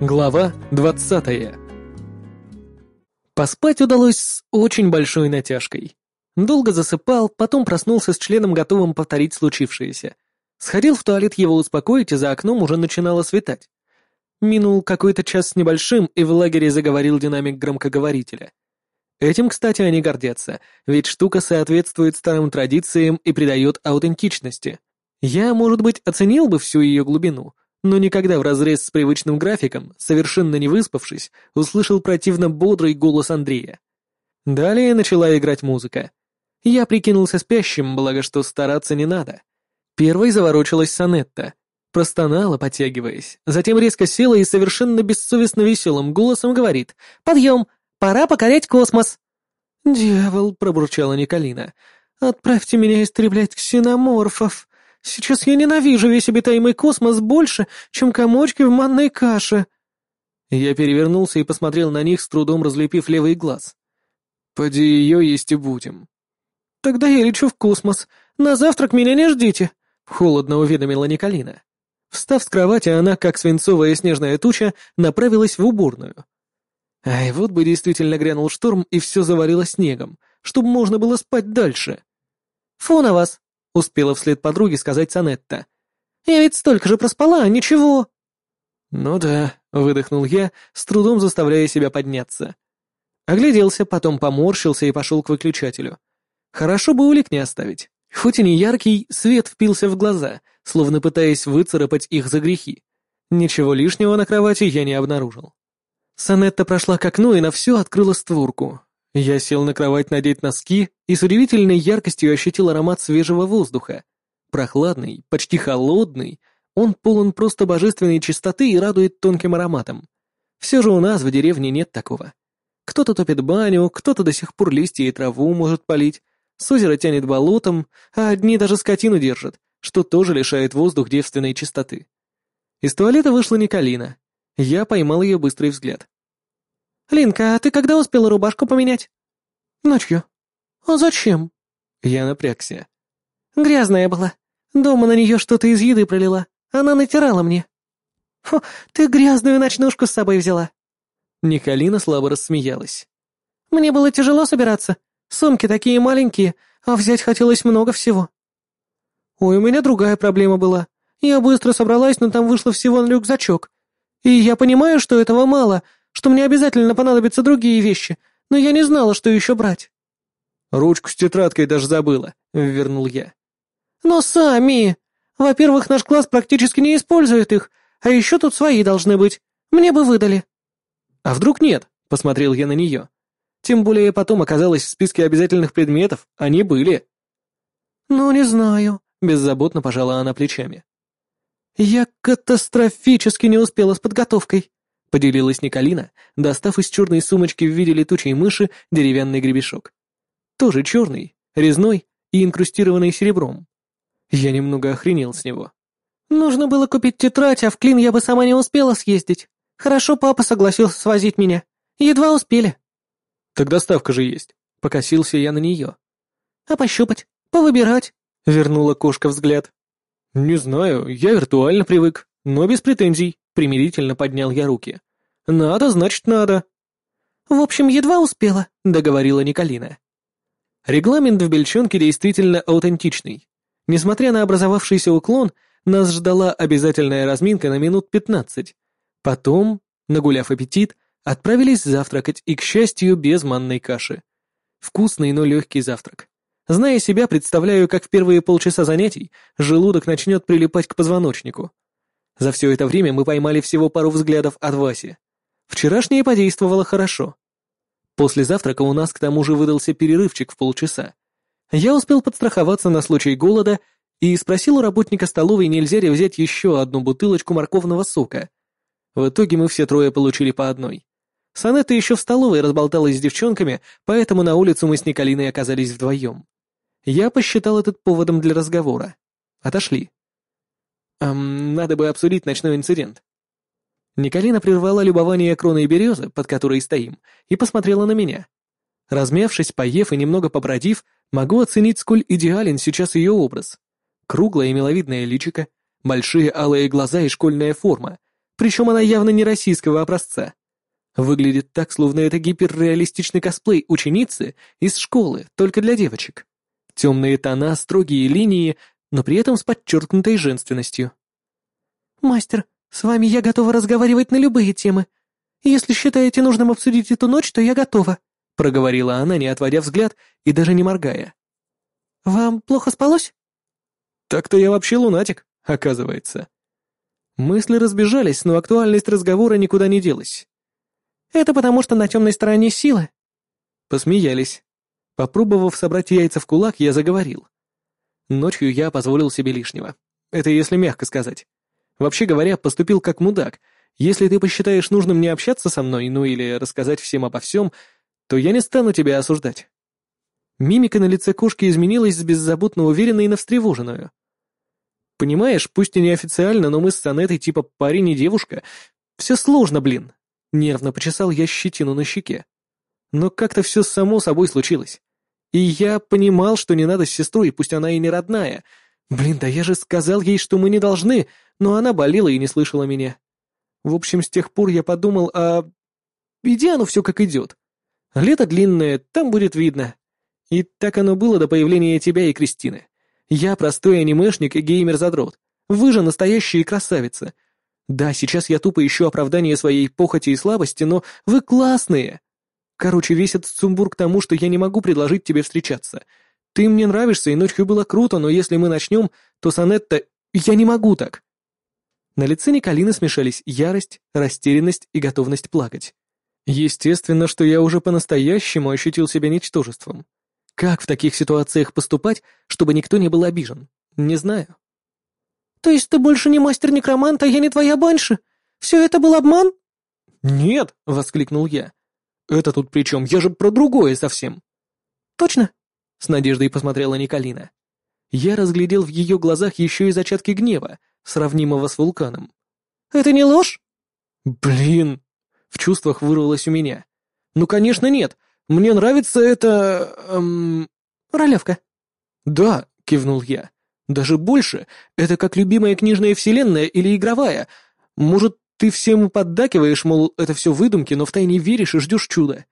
Глава 20. Поспать удалось с очень большой натяжкой. Долго засыпал, потом проснулся с членом, готовым повторить случившееся. Сходил в туалет его успокоить, и за окном уже начинало светать. Минул какой-то час с небольшим, и в лагере заговорил динамик громкоговорителя. Этим, кстати, они гордятся, ведь штука соответствует старым традициям и придает аутентичности. Я, может быть, оценил бы всю ее глубину, но никогда в разрез с привычным графиком, совершенно не выспавшись, услышал противно бодрый голос Андрея. Далее начала играть музыка. Я прикинулся спящим, благо что стараться не надо. Первой заворочилась Санетта. Простонала, потягиваясь. Затем резко села и совершенно бессовестно веселым голосом говорит «Подъем! Пора покорять космос!» «Дьявол!» — пробурчала Николина. «Отправьте меня истреблять ксеноморфов! Сейчас я ненавижу весь обитаемый космос больше, чем комочки в манной каше!» Я перевернулся и посмотрел на них, с трудом разлепив левый глаз. «Поди ее есть и будем». «Тогда я лечу в космос. На завтрак меня не ждите», — холодно уведомила Николина. Встав с кровати, она, как свинцовая снежная туча, направилась в уборную. Ай, вот бы действительно грянул шторм, и все заварило снегом, чтобы можно было спать дальше. «Фу на вас!» — успела вслед подруге сказать Санетта. «Я ведь столько же проспала, ничего!» «Ну да», — выдохнул я, с трудом заставляя себя подняться. Огляделся, потом поморщился и пошел к выключателю. Хорошо бы улик не оставить. Хоть и не яркий, свет впился в глаза, словно пытаясь выцарапать их за грехи. Ничего лишнего на кровати я не обнаружил. Санетта прошла к окну и на все открыла створку. Я сел на кровать надеть носки и с удивительной яркостью ощутил аромат свежего воздуха. Прохладный, почти холодный, он полон просто божественной чистоты и радует тонким ароматом. Все же у нас в деревне нет такого. Кто-то топит баню, кто-то до сих пор листья и траву может полить, с озера тянет болотом, а одни даже скотину держат, что тоже лишает воздух девственной чистоты. Из туалета вышла Николина, я поймал ее быстрый взгляд. «Линка, а ты когда успела рубашку поменять?» «Ночью». «А зачем?» Я напрягся. «Грязная была. Дома на нее что-то из еды пролила. Она натирала мне». «Фу, ты грязную ночнушку с собой взяла». Николина слабо рассмеялась. «Мне было тяжело собираться. Сумки такие маленькие, а взять хотелось много всего». «Ой, у меня другая проблема была. Я быстро собралась, но там вышло всего на рюкзачок. И я понимаю, что этого мало, что мне обязательно понадобятся другие вещи, но я не знала, что еще брать». «Ручку с тетрадкой даже забыла», — вернул я. «Но сами! Во-первых, наш класс практически не использует их, а еще тут свои должны быть. Мне бы выдали». «А вдруг нет?» — посмотрел я на нее. Тем более потом оказалось в списке обязательных предметов, они были. «Ну, не знаю», — беззаботно пожала она плечами. «Я катастрофически не успела с подготовкой», — поделилась Николина, достав из черной сумочки в виде летучей мыши деревянный гребешок. Тоже черный, резной и инкрустированный серебром. Я немного охренел с него. «Нужно было купить тетрадь, а в Клин я бы сама не успела съездить. Хорошо папа согласился свозить меня. Едва успели». «Так доставка же есть», — покосился я на нее. «А пощупать? Повыбирать?» — вернула кошка взгляд. «Не знаю, я виртуально привык, но без претензий», — примирительно поднял я руки. «Надо, значит, надо». «В общем, едва успела», — договорила Николина. Регламент в Бельчонке действительно аутентичный. Несмотря на образовавшийся уклон, нас ждала обязательная разминка на минут пятнадцать. Потом, нагуляв аппетит, отправились завтракать и, к счастью, без манной каши. Вкусный, но легкий завтрак. Зная себя, представляю, как в первые полчаса занятий желудок начнет прилипать к позвоночнику. За все это время мы поймали всего пару взглядов от Васи. Вчерашнее подействовало хорошо. После завтрака у нас к тому же выдался перерывчик в полчаса. Я успел подстраховаться на случай голода и спросил у работника столовой, нельзя ли взять еще одну бутылочку морковного сока. В итоге мы все трое получили по одной. Санетта еще в столовой разболталась с девчонками, поэтому на улицу мы с Николиной оказались вдвоем. Я посчитал этот поводом для разговора. Отошли. Эм, надо бы обсудить ночной инцидент. Николина прервала любование кроной березы, под которой стоим, и посмотрела на меня. Размявшись, поев и немного побродив, могу оценить, сколь идеален сейчас ее образ. Круглое и миловидное личико, большие алые глаза и школьная форма, Причем она явно не российского образца. Выглядит так, словно это гиперреалистичный косплей ученицы из школы, только для девочек. Темные тона, строгие линии, но при этом с подчеркнутой женственностью. «Мастер, с вами я готова разговаривать на любые темы. Если считаете нужным обсудить эту ночь, то я готова», — проговорила она, не отводя взгляд и даже не моргая. «Вам плохо спалось?» «Так-то я вообще лунатик, оказывается». Мысли разбежались, но актуальность разговора никуда не делась. «Это потому, что на темной стороне силы». Посмеялись. Попробовав собрать яйца в кулак, я заговорил. Ночью я позволил себе лишнего. Это если мягко сказать. Вообще говоря, поступил как мудак. Если ты посчитаешь нужным не общаться со мной, ну или рассказать всем обо всем, то я не стану тебя осуждать. Мимика на лице кошки изменилась с беззаботно уверенной на встревоженную. Понимаешь, пусть и неофициально, но мы с Санетой типа парень и девушка. Все сложно, блин. Нервно почесал я щетину на щеке. Но как-то все само собой случилось. И я понимал, что не надо с сестрой, пусть она и не родная. Блин, да я же сказал ей, что мы не должны, но она болела и не слышала меня. В общем, с тех пор я подумал, а... Иди оно все как идет. Лето длинное, там будет видно. И так оно было до появления тебя и Кристины. Я простой анимешник и геймер-задрот. Вы же настоящие красавицы. Да, сейчас я тупо ищу оправдание своей похоти и слабости, но вы классные. Короче, весь этот сумбур к тому, что я не могу предложить тебе встречаться. Ты мне нравишься, и ночью было круто, но если мы начнем, то Санетта... Я не могу так. На лице Николины смешались ярость, растерянность и готовность плакать. Естественно, что я уже по-настоящему ощутил себя ничтожеством. Как в таких ситуациях поступать, чтобы никто не был обижен? Не знаю. То есть ты больше не мастер-некромант, а я не твоя банши? Все это был обман? Нет, воскликнул я. Это тут при чем? Я же про другое совсем. Точно? С надеждой посмотрела Николина. Я разглядел в ее глазах еще и зачатки гнева, сравнимого с вулканом. Это не ложь? Блин! В чувствах вырвалось у меня. Ну, конечно, нет. Мне нравится это... Эм... Ролевка. Да, кивнул я. Даже больше. Это как любимая книжная вселенная или игровая. Может, ты всем поддакиваешь, мол, это все выдумки, но втайне веришь и ждешь чуда.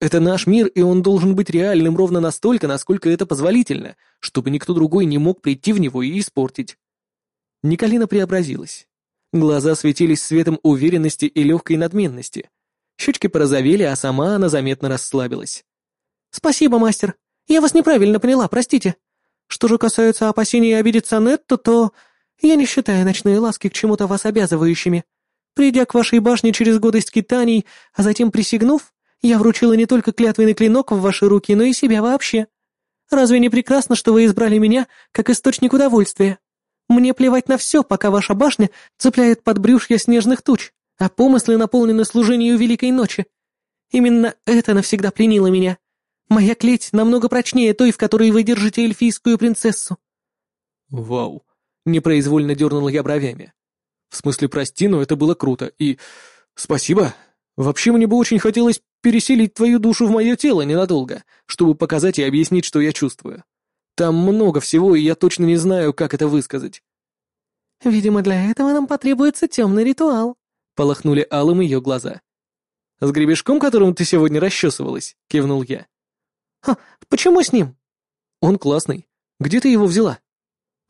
Это наш мир, и он должен быть реальным ровно настолько, насколько это позволительно, чтобы никто другой не мог прийти в него и испортить. Николина преобразилась. Глаза светились светом уверенности и легкой надменности. Щечки порозовели, а сама она заметно расслабилась. «Спасибо, мастер. Я вас неправильно поняла, простите. Что же касается опасений обидеть Санетту, то я не считаю ночные ласки к чему-то вас обязывающими. Придя к вашей башне через годы скитаний, а затем присягнув, я вручила не только клятвенный клинок в ваши руки, но и себя вообще. Разве не прекрасно, что вы избрали меня как источник удовольствия? Мне плевать на все, пока ваша башня цепляет под брюшья снежных туч а помыслы наполнены служению Великой Ночи. Именно это навсегда пленило меня. Моя клеть намного прочнее той, в которой вы держите эльфийскую принцессу». «Вау!» — непроизвольно дернул я бровями. «В смысле, прости, но это было круто, и... Спасибо. Вообще, мне бы очень хотелось переселить твою душу в мое тело ненадолго, чтобы показать и объяснить, что я чувствую. Там много всего, и я точно не знаю, как это высказать». «Видимо, для этого нам потребуется темный ритуал», Полохнули алым ее глаза. «С гребешком, которым ты сегодня расчесывалась?» — кивнул я. «Ха, почему с ним?» «Он классный. Где ты его взяла?»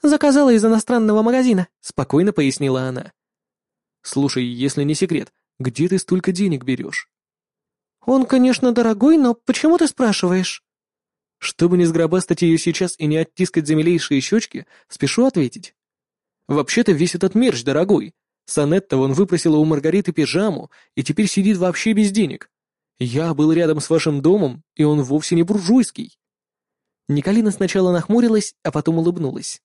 «Заказала из иностранного магазина», — спокойно пояснила она. «Слушай, если не секрет, где ты столько денег берешь?» «Он, конечно, дорогой, но почему ты спрашиваешь?» Чтобы не сгробастать ее сейчас и не оттискать за милейшие щечки, спешу ответить. «Вообще-то весь этот мерч дорогой, Санетта вон выпросила у Маргариты пижаму и теперь сидит вообще без денег. Я был рядом с вашим домом, и он вовсе не буржуйский». Николина сначала нахмурилась, а потом улыбнулась.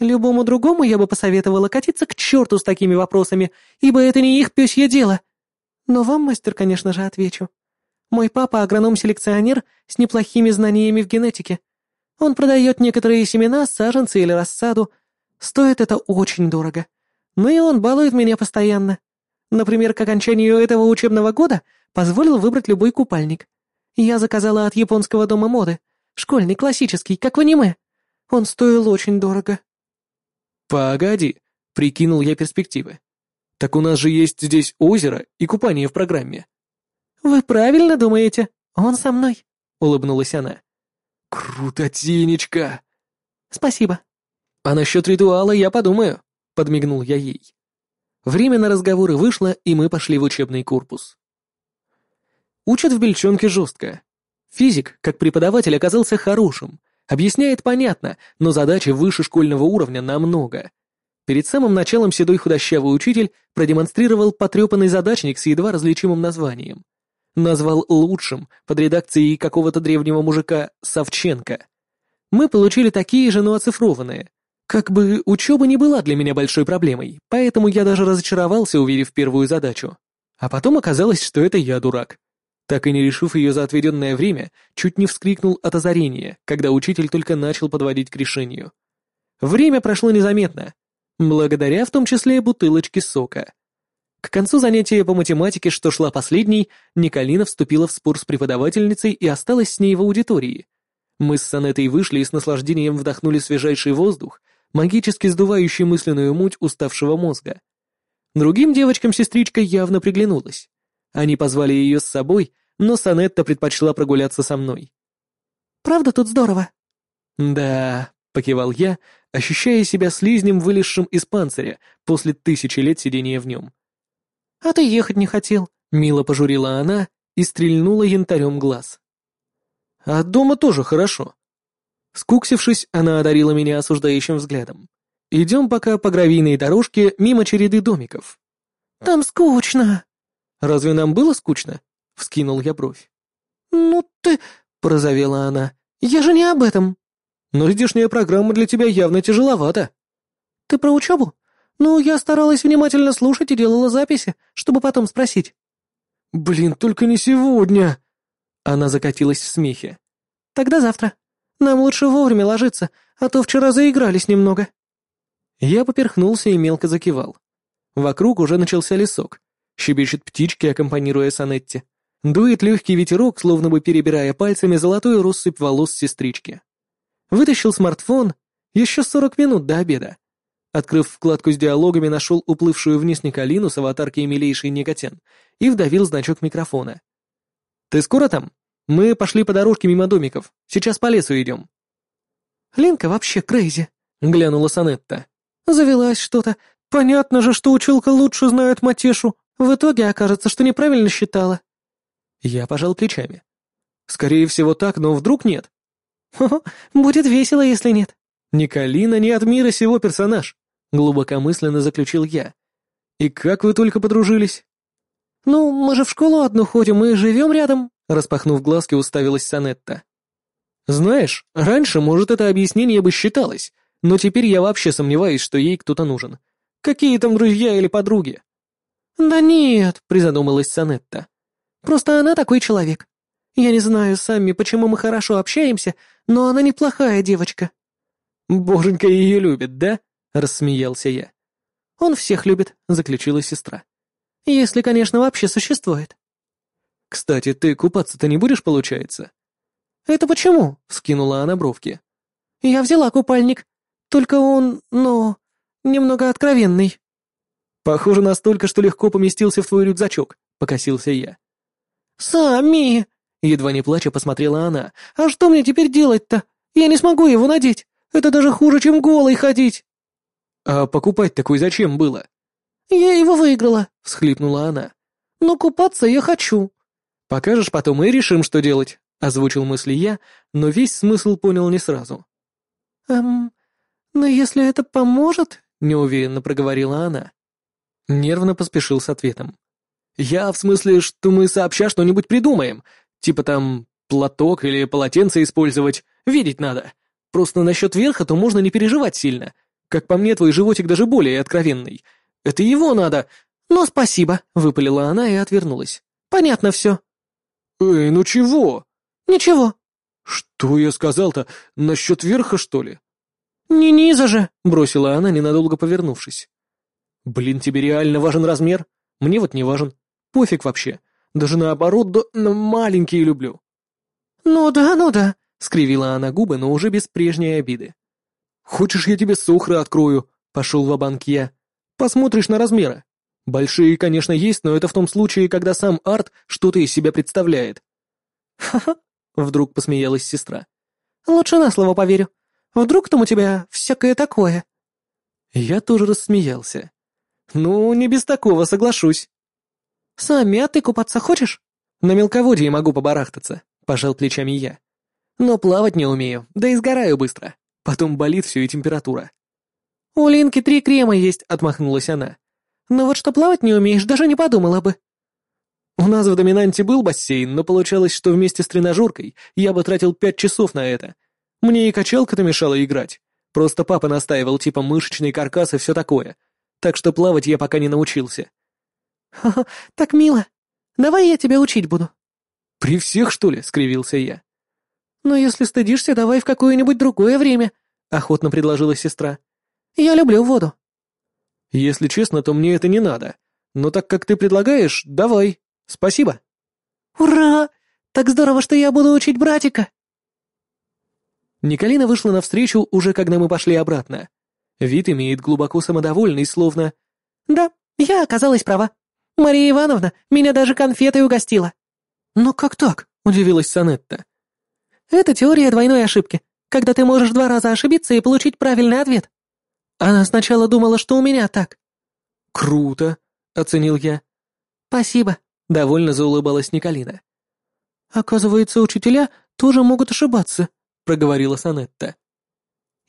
«Любому другому я бы посоветовала катиться к черту с такими вопросами, ибо это не их пёсье дело. Но вам, мастер, конечно же, отвечу. Мой папа агроном-селекционер с неплохими знаниями в генетике. Он продает некоторые семена, саженцы или рассаду. Стоит это очень дорого. Ну и он балует меня постоянно. Например, к окончанию этого учебного года позволил выбрать любой купальник. Я заказала от японского дома моды. Школьный, классический, как в аниме. Он стоил очень дорого. «Погоди», — прикинул я перспективы. Так у нас же есть здесь озеро и купание в программе. Вы правильно думаете? Он со мной, улыбнулась она. Круто, Тинечка. Спасибо. А насчет ритуала я подумаю, подмигнул я ей. Время на разговоры вышло, и мы пошли в учебный корпус. Учат в Бельчонке жестко. Физик, как преподаватель, оказался хорошим, объясняет понятно, но задачи выше школьного уровня намного. Перед самым началом седой худощавый учитель продемонстрировал потрепанный задачник с едва различимым названием. Назвал лучшим, под редакцией какого-то древнего мужика Савченко. Мы получили такие же, но оцифрованные. Как бы учеба не была для меня большой проблемой, поэтому я даже разочаровался, увидев первую задачу. А потом оказалось, что это я дурак. Так и не решив ее за отведенное время, чуть не вскрикнул от озарения, когда учитель только начал подводить к решению. Время прошло незаметно, благодаря в том числе бутылочке сока. К концу занятия по математике, что шла последней, Николина вступила в спор с преподавательницей и осталась с ней в аудитории. Мы с Санетой вышли и с наслаждением вдохнули свежайший воздух, магически сдувающий мысленную муть уставшего мозга. Другим девочкам сестричка явно приглянулась. Они позвали ее с собой, но Санетта предпочла прогуляться со мной. «Правда тут здорово?» «Да», — покивал я, ощущая себя слизнем, вылезшим из панциря после тысячи лет сидения в нем. «А ты ехать не хотел», — мило пожурила она и стрельнула янтарем глаз. «А дома тоже хорошо». Скуксившись, она одарила меня осуждающим взглядом. «Идем пока по гравийной дорожке мимо череды домиков». «Там скучно», «Разве нам было скучно?» — вскинул я бровь. «Ну ты...» — прозовела она. «Я же не об этом». «Но здешняя программа для тебя явно тяжеловата». «Ты про учебу? Ну, я старалась внимательно слушать и делала записи, чтобы потом спросить». «Блин, только не сегодня!» Она закатилась в смехе. «Тогда завтра. Нам лучше вовремя ложиться, а то вчера заигрались немного». Я поперхнулся и мелко закивал. Вокруг уже начался лесок, Щебечет птички, аккомпанируя сонетте. Дует легкий ветерок, словно бы перебирая пальцами золотую россыпь волос сестрички. Вытащил смартфон. Еще сорок минут до обеда. Открыв вкладку с диалогами, нашел уплывшую вниз Николину с аватаркой милейший Никотен и вдавил значок микрофона. «Ты скоро там? Мы пошли по дорожке мимо домиков. Сейчас по лесу идем». «Ленка вообще крейзи», — глянула Санетта. «Завелась что-то. Понятно же, что училка лучше знает Матешу. В итоге окажется, что неправильно считала. Я пожал плечами. Скорее всего так, но вдруг нет. Хо-хо, будет весело, если нет. Николина не от мира сего персонаж, глубокомысленно заключил я. И как вы только подружились? Ну, мы же в школу одну ходим и живем рядом, распахнув глазки, уставилась Санетта. Знаешь, раньше, может, это объяснение бы считалось, но теперь я вообще сомневаюсь, что ей кто-то нужен. Какие там друзья или подруги? «Да нет», — призадумалась Санетта. «Просто она такой человек. Я не знаю сами, почему мы хорошо общаемся, но она неплохая девочка». «Боженька ее любит, да?» — рассмеялся я. «Он всех любит», — заключила сестра. «Если, конечно, вообще существует». «Кстати, ты купаться-то не будешь, получается?» «Это почему?» — вскинула она бровки. «Я взяла купальник, только он, ну, немного откровенный». «Похоже настолько, что легко поместился в твой рюкзачок», — покосился я. «Сами!» — едва не плача посмотрела она. «А что мне теперь делать-то? Я не смогу его надеть. Это даже хуже, чем голой ходить». «А покупать такой зачем было?» «Я его выиграла», — всхлипнула она. «Но купаться я хочу». «Покажешь потом и решим, что делать», — озвучил мысли я, но весь смысл понял не сразу. «Эм, но если это поможет», — неуверенно проговорила она. Нервно поспешил с ответом. «Я в смысле, что мы сообща что-нибудь придумаем. Типа там платок или полотенце использовать. Видеть надо. Просто насчет верха то можно не переживать сильно. Как по мне, твой животик даже более откровенный. Это его надо...» «Ну, спасибо», — выпалила она и отвернулась. «Понятно все». «Эй, ну чего?» «Ничего». «Что я сказал-то? Насчет верха, что ли?» «Не низа же», — бросила она, ненадолго повернувшись. Блин, тебе реально важен размер? Мне вот не важен. Пофиг вообще. Даже наоборот, да, но маленькие люблю. Ну да, ну да, скривила она губы, но уже без прежней обиды. Хочешь, я тебе сухры открою? Пошел в банк я. Посмотришь на размеры. Большие, конечно, есть, но это в том случае, когда сам Арт что-то из себя представляет. Ха-ха, Вдруг посмеялась сестра. лучше на слово поверю. Вдруг там у тебя всякое такое? Я тоже рассмеялся. Ну, не без такого, соглашусь. Сами, а ты купаться хочешь? На мелководье могу побарахтаться, пожал плечами я. Но плавать не умею, да и сгораю быстро. Потом болит все и температура. У Линки три крема есть, отмахнулась она. Но вот что плавать не умеешь, даже не подумала бы. У нас в доминанте был бассейн, но получалось, что вместе с тренажеркой я бы тратил пять часов на это. Мне и качалка-то мешала играть. Просто папа настаивал, типа мышечный каркас и все такое. Так что плавать я пока не научился. Ха-ха, так мило. Давай я тебя учить буду. При всех, что ли? — скривился я. Но если стыдишься, давай в какое-нибудь другое время, — охотно предложила сестра. Я люблю воду. Если честно, то мне это не надо. Но так как ты предлагаешь, давай. Спасибо. Ура! Так здорово, что я буду учить братика. Николина вышла навстречу уже когда мы пошли обратно. Вид имеет глубоко самодовольный, словно... Да, я оказалась права. Мария Ивановна меня даже конфетой угостила. «Но как так?» — удивилась Санетта. «Это теория двойной ошибки, когда ты можешь два раза ошибиться и получить правильный ответ. Она сначала думала, что у меня так». «Круто», — оценил я. «Спасибо», — довольно заулыбалась Николина. «Оказывается, учителя тоже могут ошибаться», — проговорила Санетта.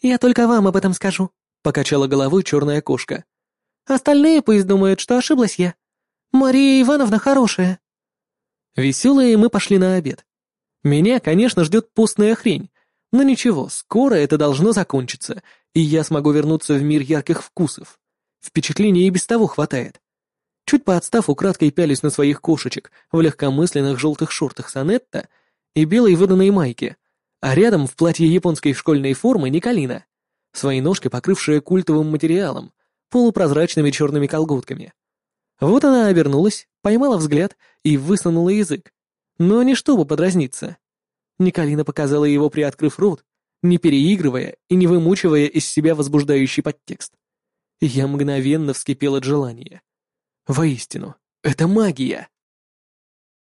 «Я только вам об этом скажу», — покачала головой черная кошка. «Остальные пусть думают, что ошиблась я. Мария Ивановна хорошая». Веселые мы пошли на обед. Меня, конечно, ждет постная хрень, но ничего, скоро это должно закончиться, и я смогу вернуться в мир ярких вкусов. Впечатлений и без того хватает. Чуть поотстав, украдкой пялись на своих кошечек в легкомысленных желтых шортах Санетта и белой выданной майке, а рядом в платье японской школьной формы Николина, свои ножки покрывшая культовым материалом, полупрозрачными черными колготками. Вот она обернулась, поймала взгляд и высунула язык. Но не чтобы подразниться. Николина показала его, приоткрыв рот, не переигрывая и не вымучивая из себя возбуждающий подтекст. Я мгновенно вскипел от желания. Воистину, это магия.